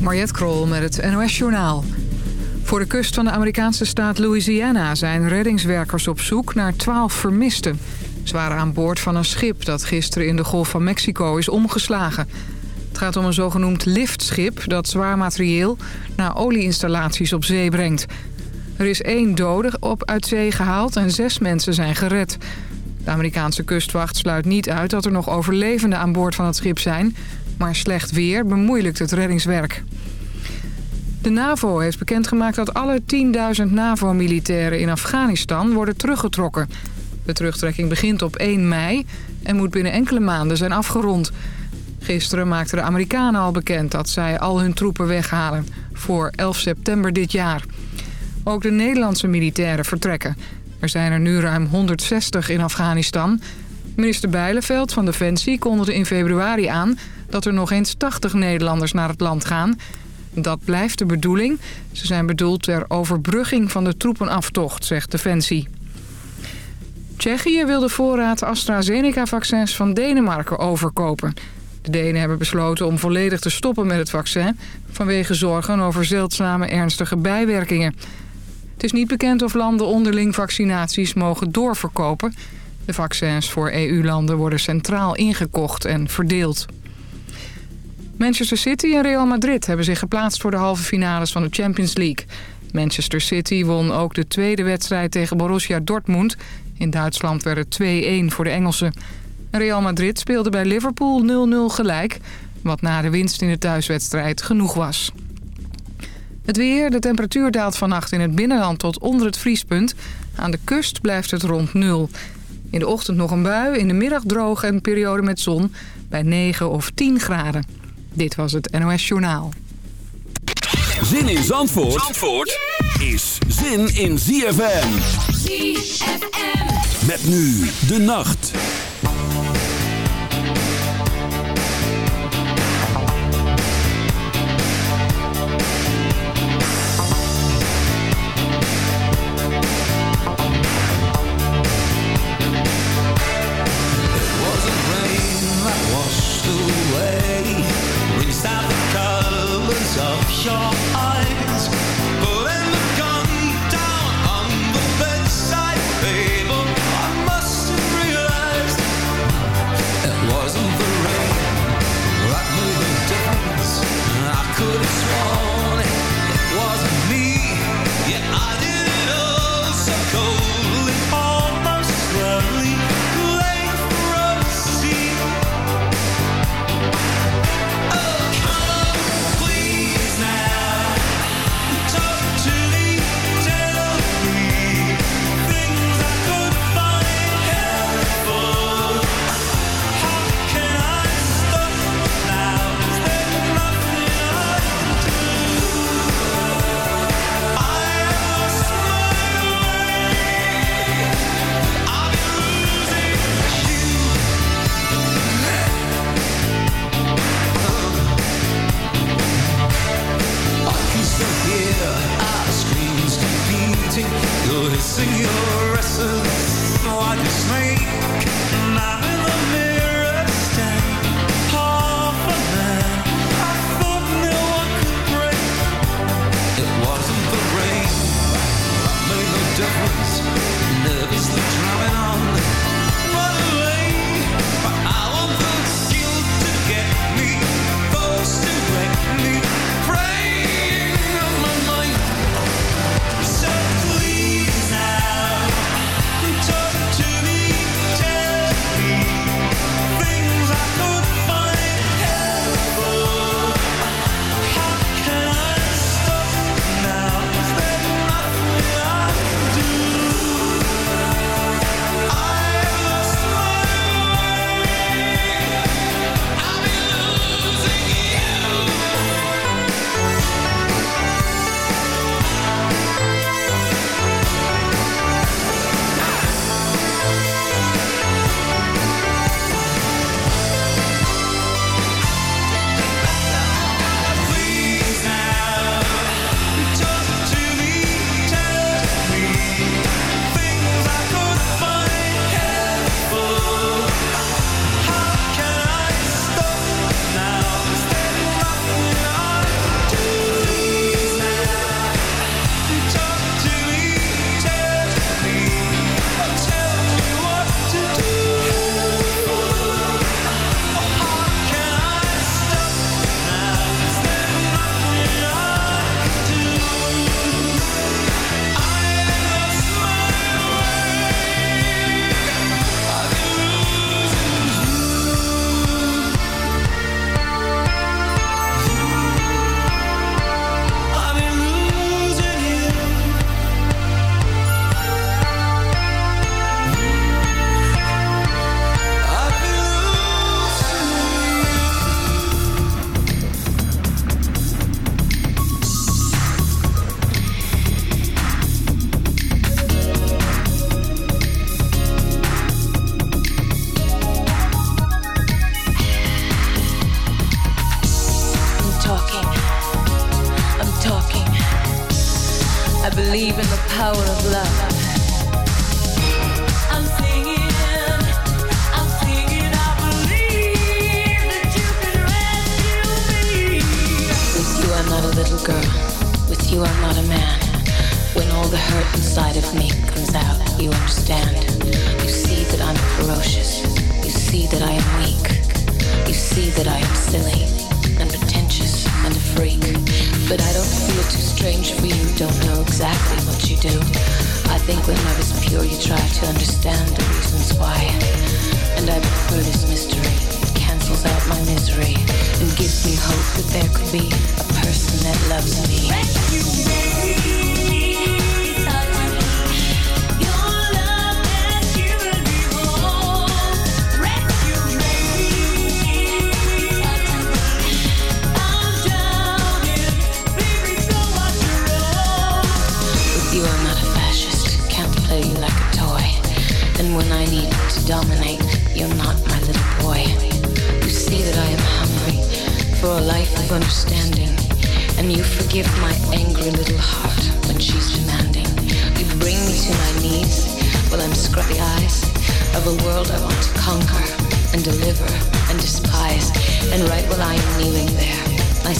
Mariette Krol met het NOS Journaal. Voor de kust van de Amerikaanse staat Louisiana zijn reddingswerkers op zoek naar 12 vermisten. Ze waren aan boord van een schip dat gisteren in de Golf van Mexico is omgeslagen. Het gaat om een zogenoemd liftschip dat zwaar materieel naar olieinstallaties op zee brengt. Er is één dode op uit zee gehaald en zes mensen zijn gered. De Amerikaanse kustwacht sluit niet uit dat er nog overlevenden aan boord van het schip zijn... maar slecht weer bemoeilijkt het reddingswerk. De NAVO heeft bekendgemaakt dat alle 10.000 NAVO-militairen in Afghanistan worden teruggetrokken. De terugtrekking begint op 1 mei en moet binnen enkele maanden zijn afgerond. Gisteren maakten de Amerikanen al bekend dat zij al hun troepen weghalen voor 11 september dit jaar. Ook de Nederlandse militairen vertrekken. Er zijn er nu ruim 160 in Afghanistan. Minister Bijleveld van Defensie kondigde in februari aan... dat er nog eens 80 Nederlanders naar het land gaan. Dat blijft de bedoeling. Ze zijn bedoeld ter overbrugging van de troepenaftocht, zegt Defensie. Tsjechië wil de voorraad AstraZeneca-vaccins van Denemarken overkopen. De Denen hebben besloten om volledig te stoppen met het vaccin... vanwege zorgen over zeldzame ernstige bijwerkingen... Het is niet bekend of landen onderling vaccinaties mogen doorverkopen. De vaccins voor EU-landen worden centraal ingekocht en verdeeld. Manchester City en Real Madrid hebben zich geplaatst voor de halve finales van de Champions League. Manchester City won ook de tweede wedstrijd tegen Borussia Dortmund. In Duitsland werd het 2-1 voor de Engelsen. Real Madrid speelde bij Liverpool 0-0 gelijk... wat na de winst in de thuiswedstrijd genoeg was. Het weer, de temperatuur daalt vannacht in het binnenland tot onder het vriespunt. Aan de kust blijft het rond nul. In de ochtend nog een bui, in de middag droog en periode met zon bij 9 of 10 graden. Dit was het NOS Journaal. Zin in Zandvoort, Zandvoort is zin in ZFM. ZFM. Met nu de nacht. shore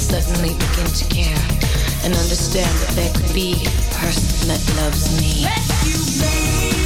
suddenly begin to care and understand that there could be a person that loves me.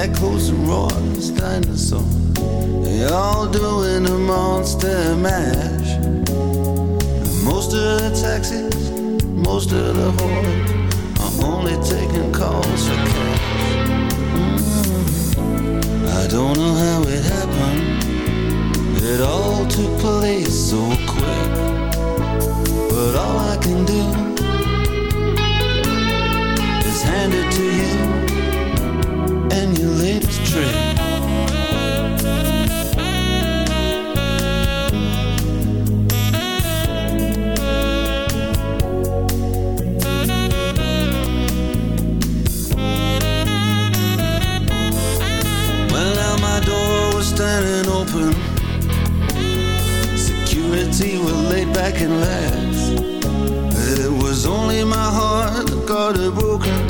echoes and roars, dinosaurs. They all doing a monster mash. Most of the taxis, most of the whores are only taking calls for cash. Mm-hmm. I don't know how it happened. It all took place so quick. But all I can do is hand it to you on your latest trick. Well, now my door was standing open. Security were laid back and laughed. It was only my heart that got it broken.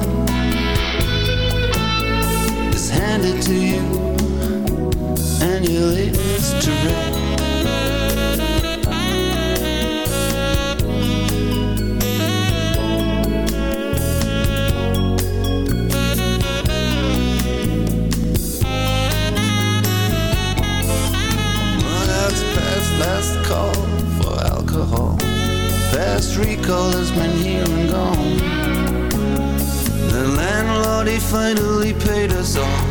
handed to you, and you leave us to rest. Last call for alcohol. Fast recall has been here and gone. The landlord, he finally paid us off.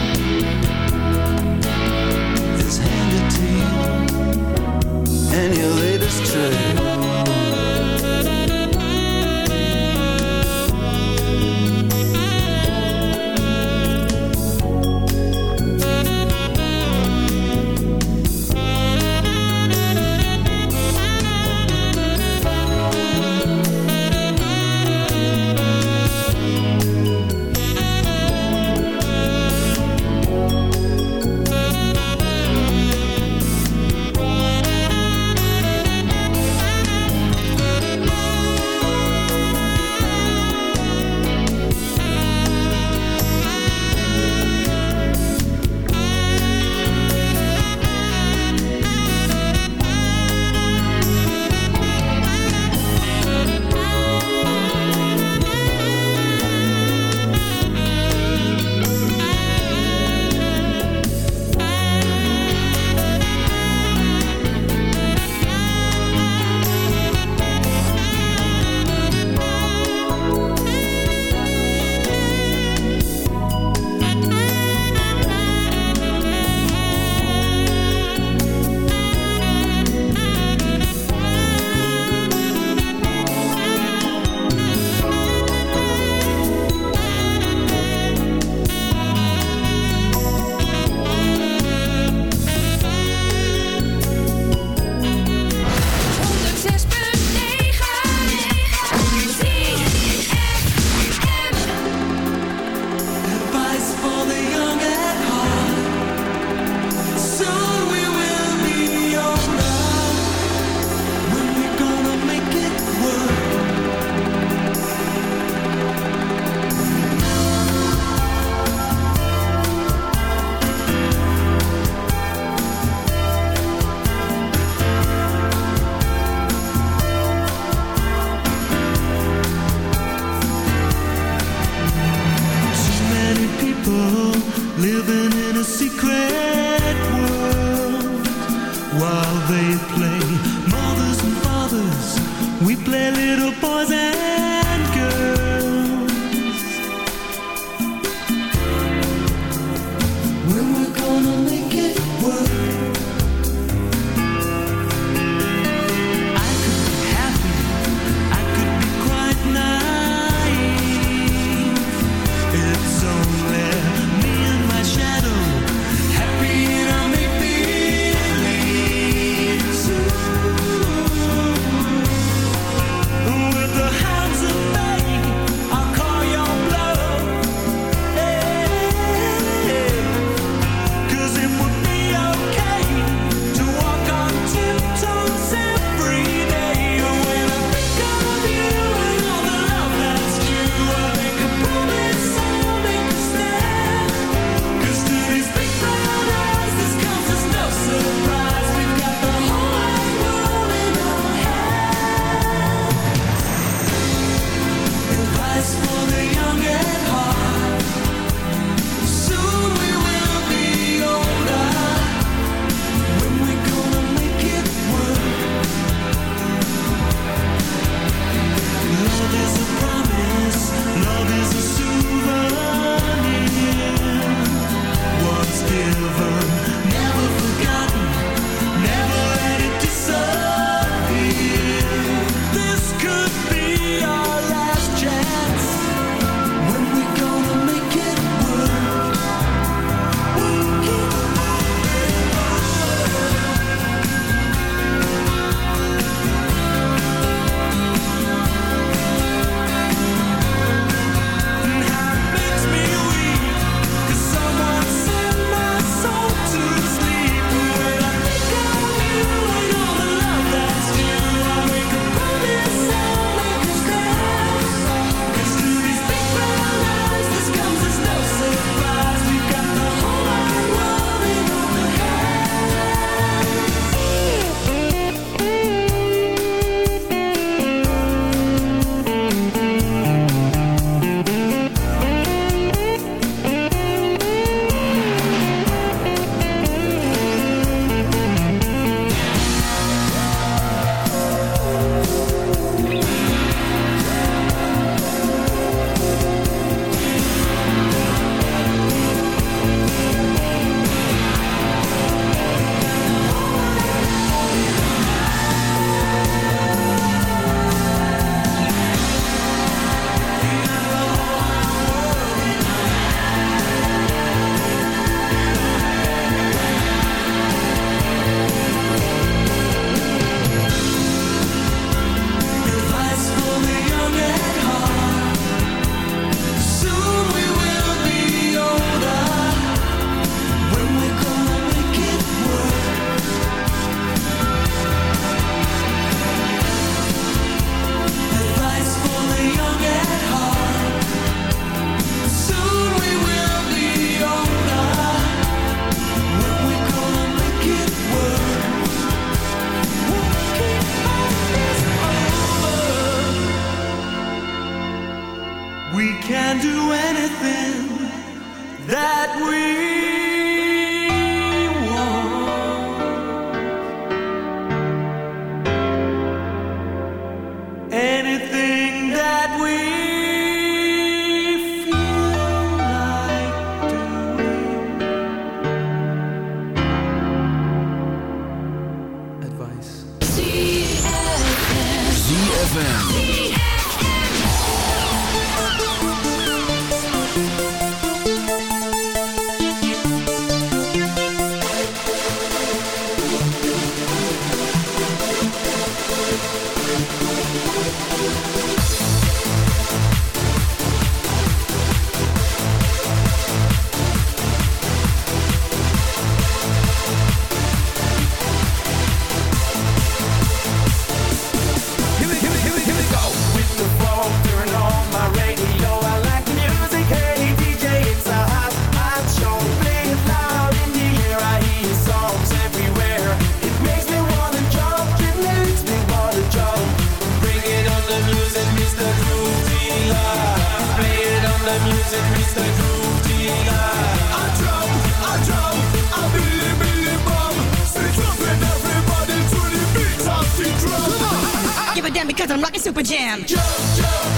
feet and your latest trick. Cause I'm rocking Super Jam. Joe, Joe.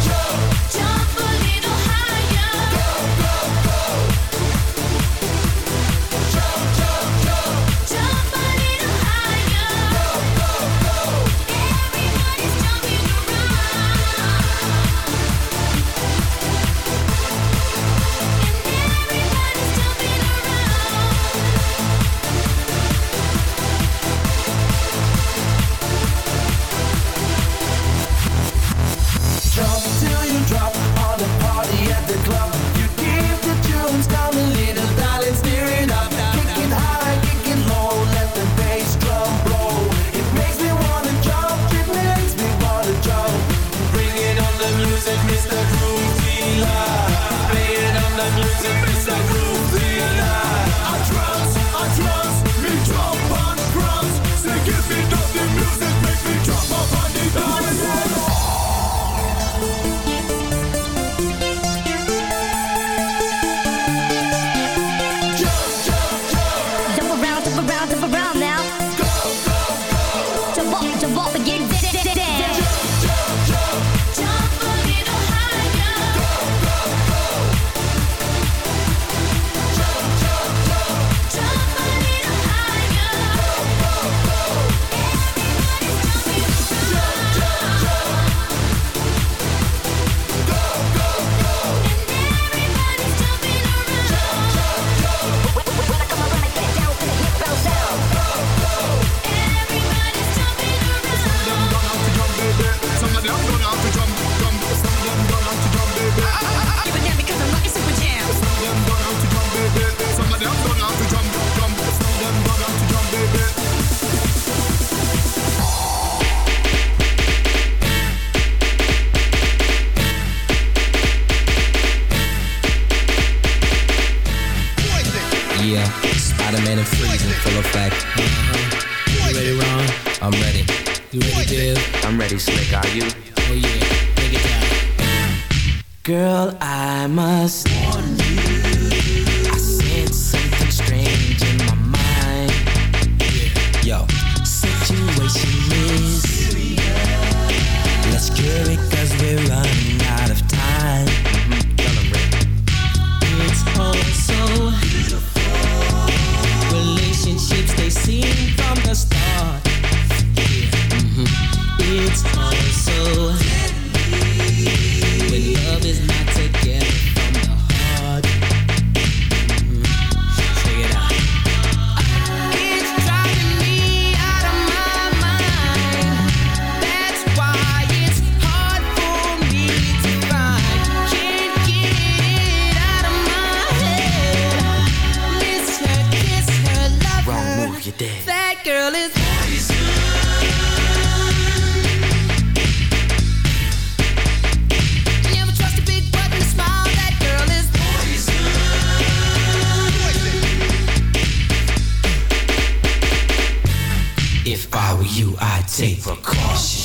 I take precautions.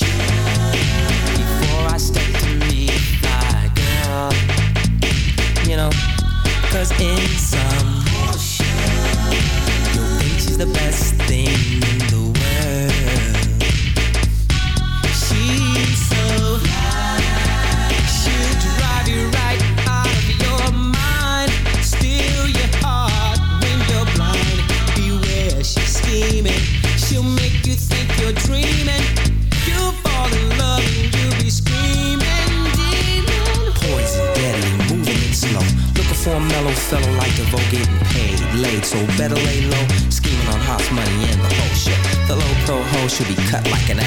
should be cut like an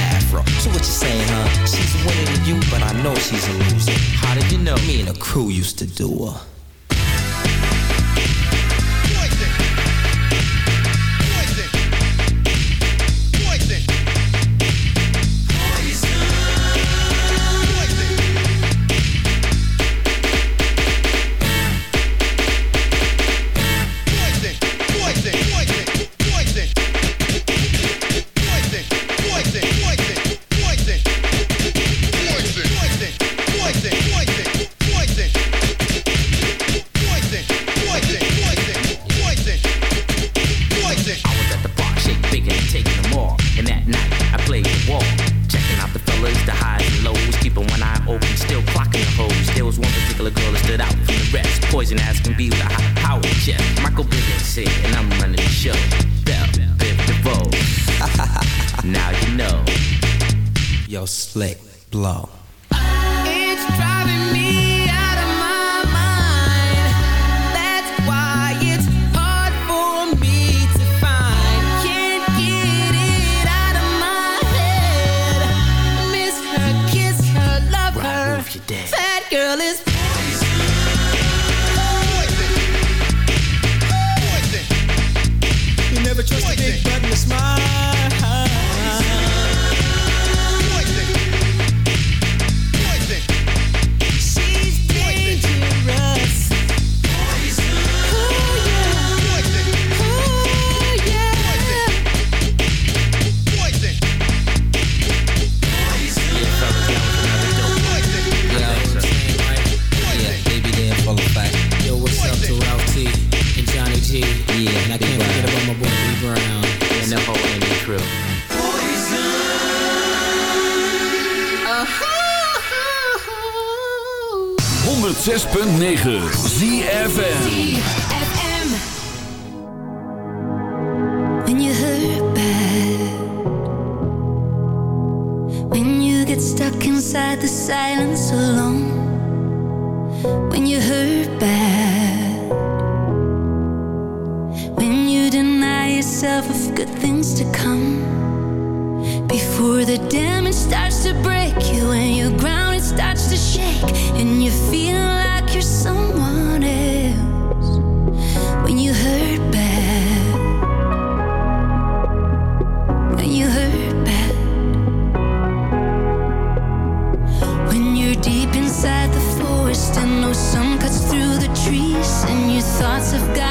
you the power chef. Michael Bivens here, and I'm running the show. Bell, Biv DeVoe. now you know. Yo, slick, blow. smile. 106.9 ZFN Stuck inside the silence alone thoughts have got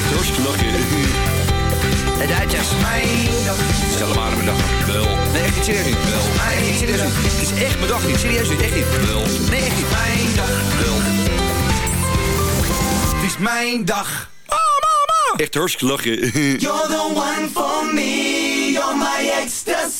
echt hartstikke lachen. Het uit is mijn dag. Stel maar mijn dag. Wel. Nee, echt niet serieus. Wel. Nee, echt serieus. Het is echt mijn dag niet. Serieus niet. Echt niet. Wel. Nee, echt niet. Mijn dag. Wel. Het is mijn dag. Oh, mama. Echt hartstikke lachen. You're the one for me. You're my ecstasy.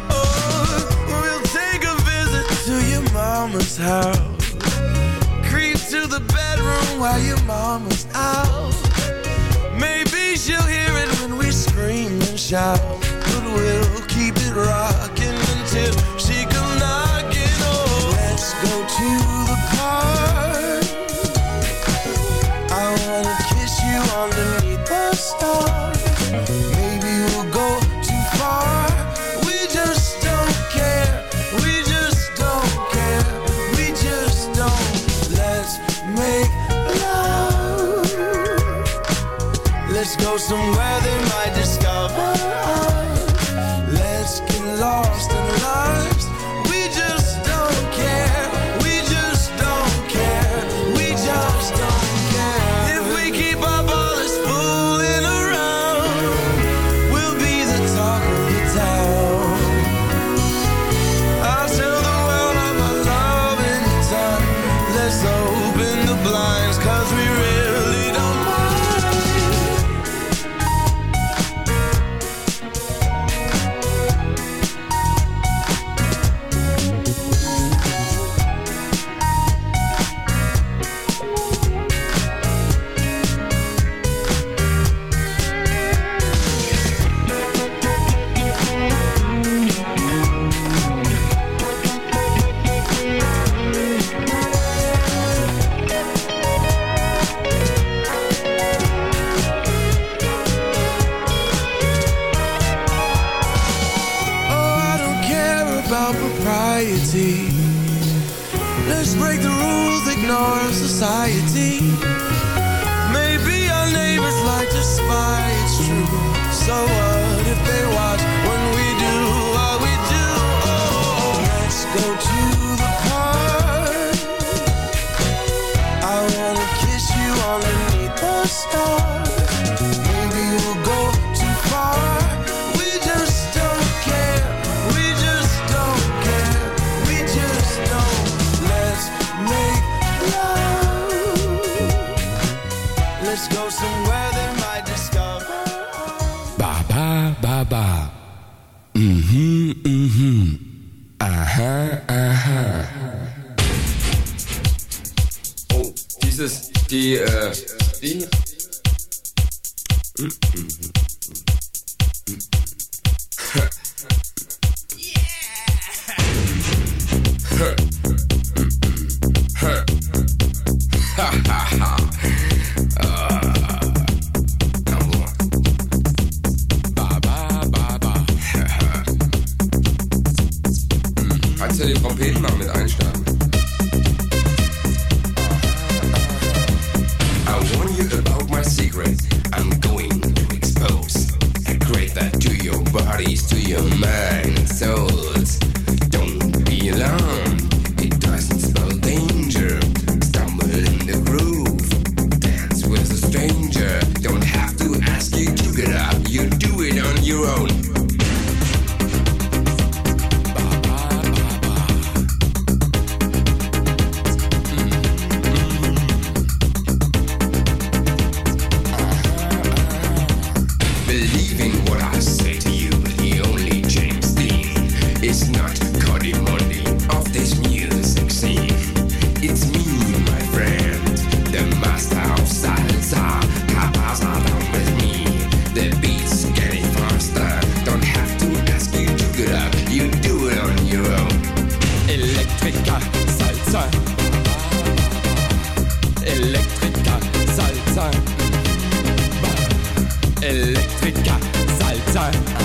Mama's house. Creep to the bedroom while your mama's out. Maybe she'll hear it when we scream and shout. But we'll keep it rocking until she comes knocking. Oh, let's go to the park. I wanna kiss you underneath the somewhere Mhm mhm. Aha Elektriker, Salzer.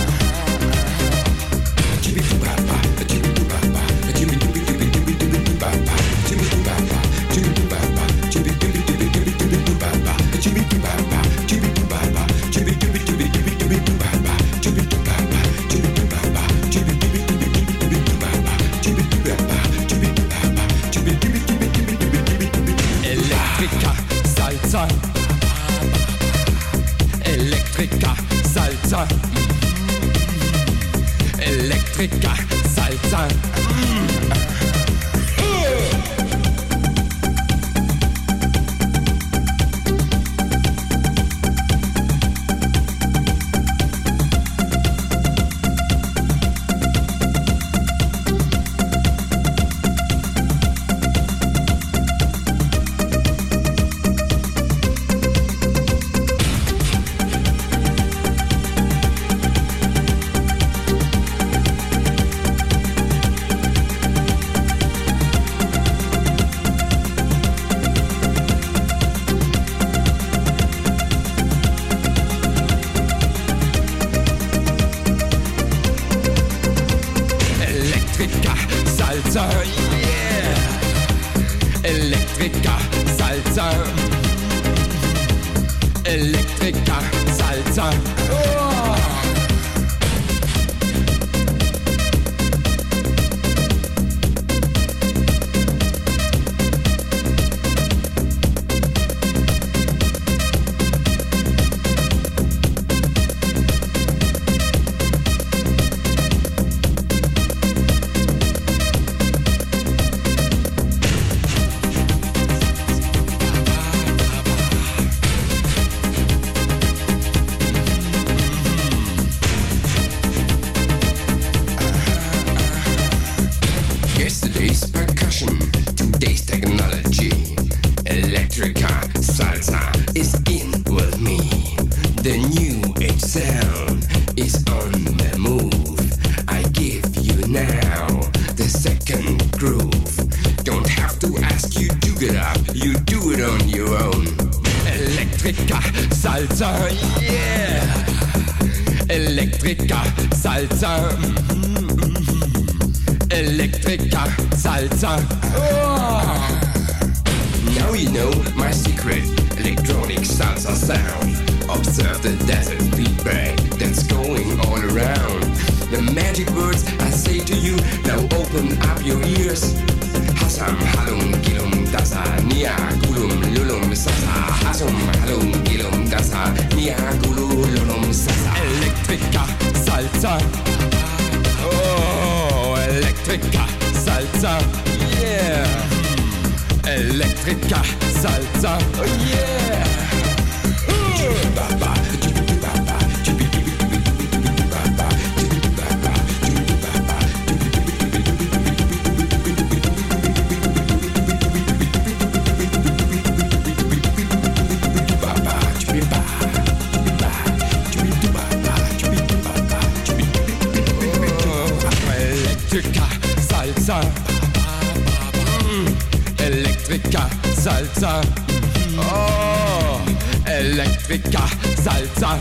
Elektriker, Salzer.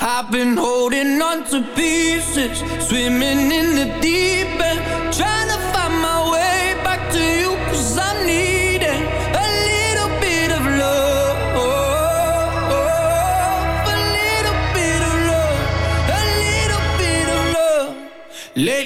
I've been holding on to pieces, swimming in the deep end.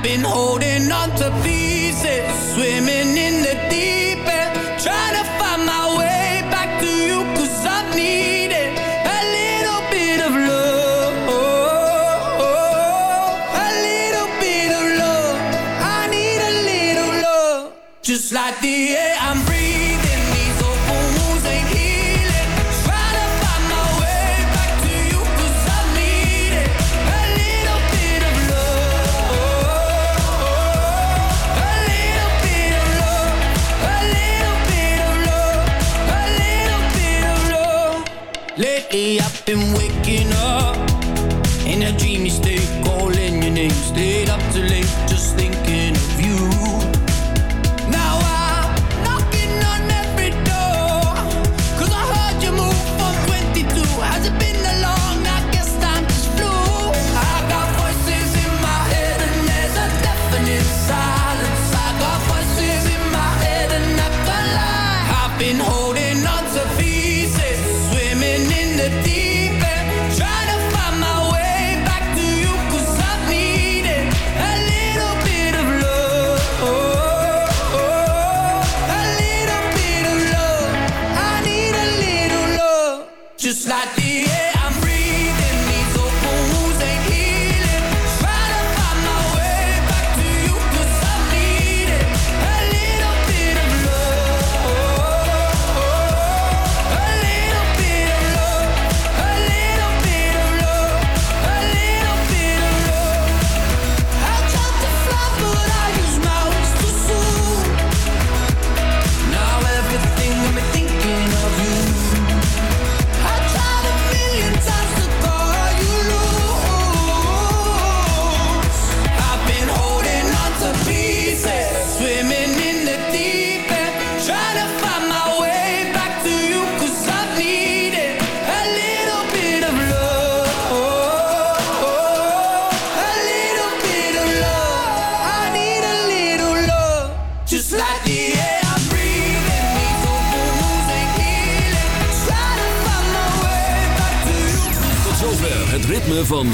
I've been holding on to pieces, swimming in the deep